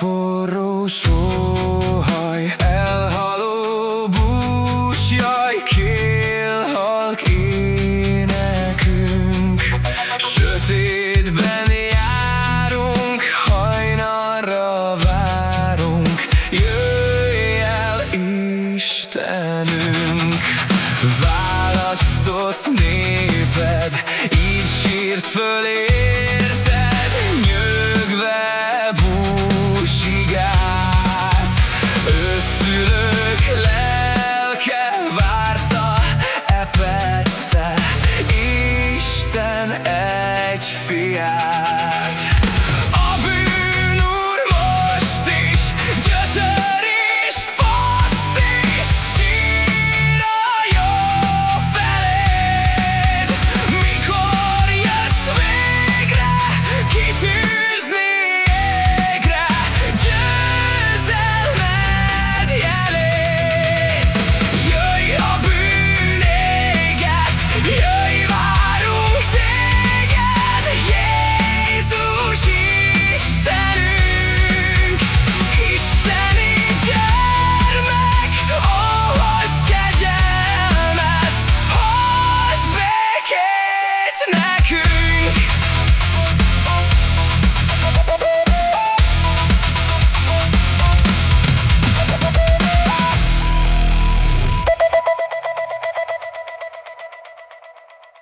forró sóhaj Elhaló bús, jaj, kélhalk énekünk. Sötétben járunk, hajnalra várunk Jöjj el, Istenünk. Választott néped, így sírt fölé egy fiát